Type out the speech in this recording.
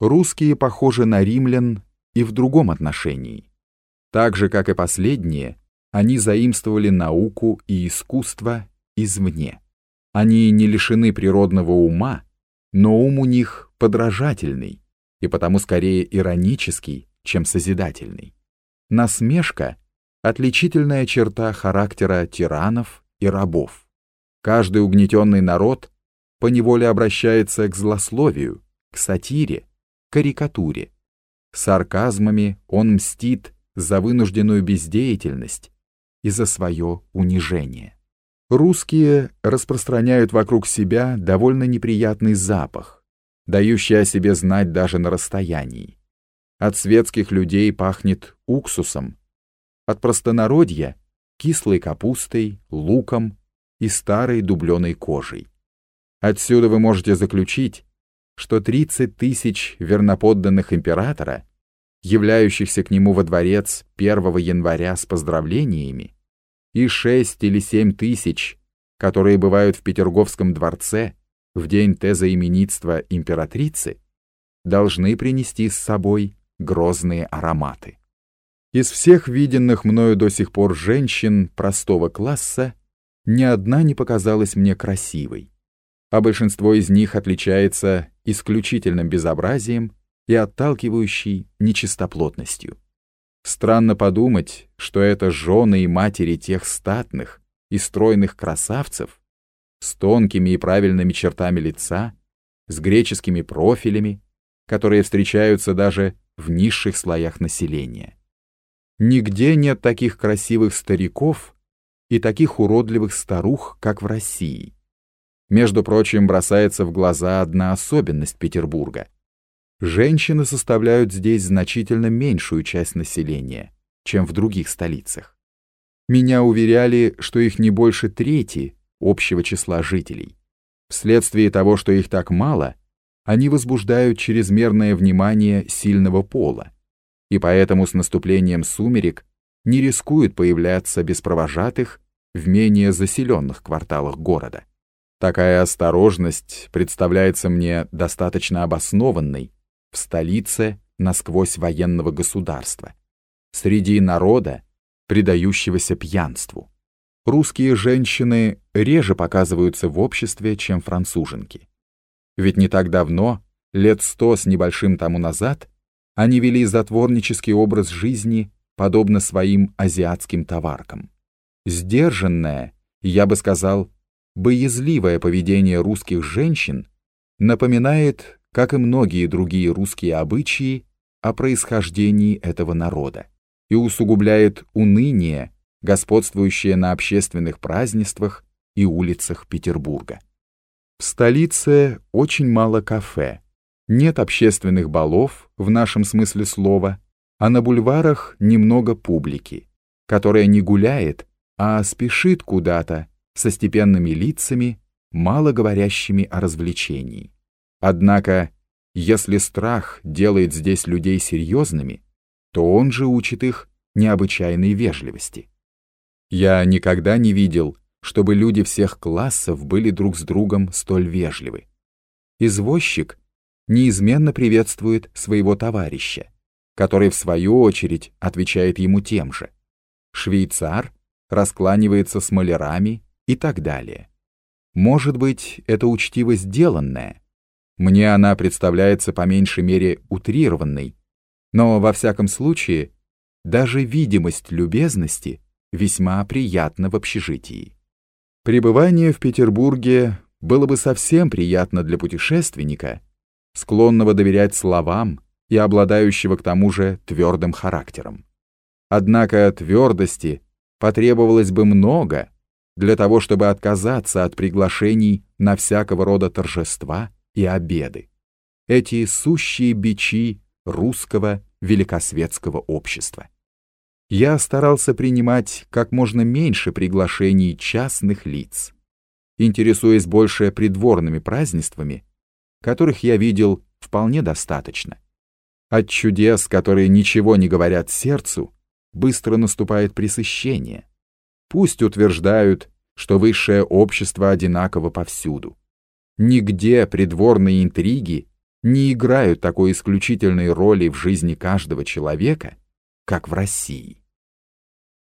Русские похожи на римлян и в другом отношении. Так же, как и последние, они заимствовали науку и искусство извне. Они не лишены природного ума, но ум у них подражательный, и потому скорее иронический, чем созидательный. Насмешка — отличительная черта характера тиранов и рабов. Каждый угнетенный народ поневоле обращается к злословию, к сатире, карикатуре. Сарказмами он мстит за вынужденную бездеятельность и за свое унижение. Русские распространяют вокруг себя довольно неприятный запах, дающий о себе знать даже на расстоянии. От светских людей пахнет уксусом, от простонародья — кислой капустой, луком и старой дубленой кожей. Отсюда вы можете заключить, что 30 тысяч верноподданных императора, являющихся к нему во дворец 1 января с поздравлениями, и 6 или 7 тысяч, которые бывают в Петерговском дворце в день тезоименитства императрицы, должны принести с собой грозные ароматы. Из всех виденных мною до сих пор женщин простого класса ни одна не показалась мне красивой а большинство из них отличается исключительным безобразием и отталкивающей нечистоплотностью. Странно подумать, что это жены и матери тех статных и стройных красавцев с тонкими и правильными чертами лица, с греческими профилями, которые встречаются даже в низших слоях населения. Нигде нет таких красивых стариков и таких уродливых старух, как в России. Между прочим, бросается в глаза одна особенность Петербурга. Женщины составляют здесь значительно меньшую часть населения, чем в других столицах. Меня уверяли, что их не больше трети общего числа жителей. Вследствие того, что их так мало, они возбуждают чрезмерное внимание сильного пола, и поэтому с наступлением сумерек не рискуют появляться без провожатых в менее заселенных кварталах города. Такая осторожность представляется мне достаточно обоснованной в столице насквозь военного государства, среди народа, предающегося пьянству. Русские женщины реже показываются в обществе, чем француженки. Ведь не так давно, лет сто с небольшим тому назад, они вели затворнический образ жизни, подобно своим азиатским товаркам. Сдержанная, я бы сказал, боязливое поведение русских женщин напоминает, как и многие другие русские обычаи, о происхождении этого народа и усугубляет уныние, господствующее на общественных празднествах и улицах Петербурга. В столице очень мало кафе, нет общественных балов в нашем смысле слова, а на бульварах немного публики, которая не гуляет, а спешит куда-то, со степенными лицами, мало говорящими о развлечении. Однако, если страх делает здесь людей серьезными, то он же учит их необычайной вежливости. Я никогда не видел, чтобы люди всех классов были друг с другом столь вежливы. Извозчик неизменно приветствует своего товарища, который в свою очередь отвечает ему тем же. Швейцар раскланивается с малярами и так далее. Может быть, это учтиво сделанное. Мне она представляется по меньшей мере утрированной, но во всяком случае даже видимость любезности весьма приятна в общежитии. Пребывание в Петербурге было бы совсем приятно для путешественника, склонного доверять словам и обладающего к тому же твердым характером. Однако твердости потребовалось бы много, для того, чтобы отказаться от приглашений на всякого рода торжества и обеды. Эти сущие бичи русского великосветского общества. Я старался принимать как можно меньше приглашений частных лиц, интересуясь больше придворными празднествами, которых я видел вполне достаточно. От чудес, которые ничего не говорят сердцу, быстро наступает пресыщение. Пусть утверждают, что высшее общество одинаково повсюду. Нигде придворные интриги не играют такой исключительной роли в жизни каждого человека, как в России.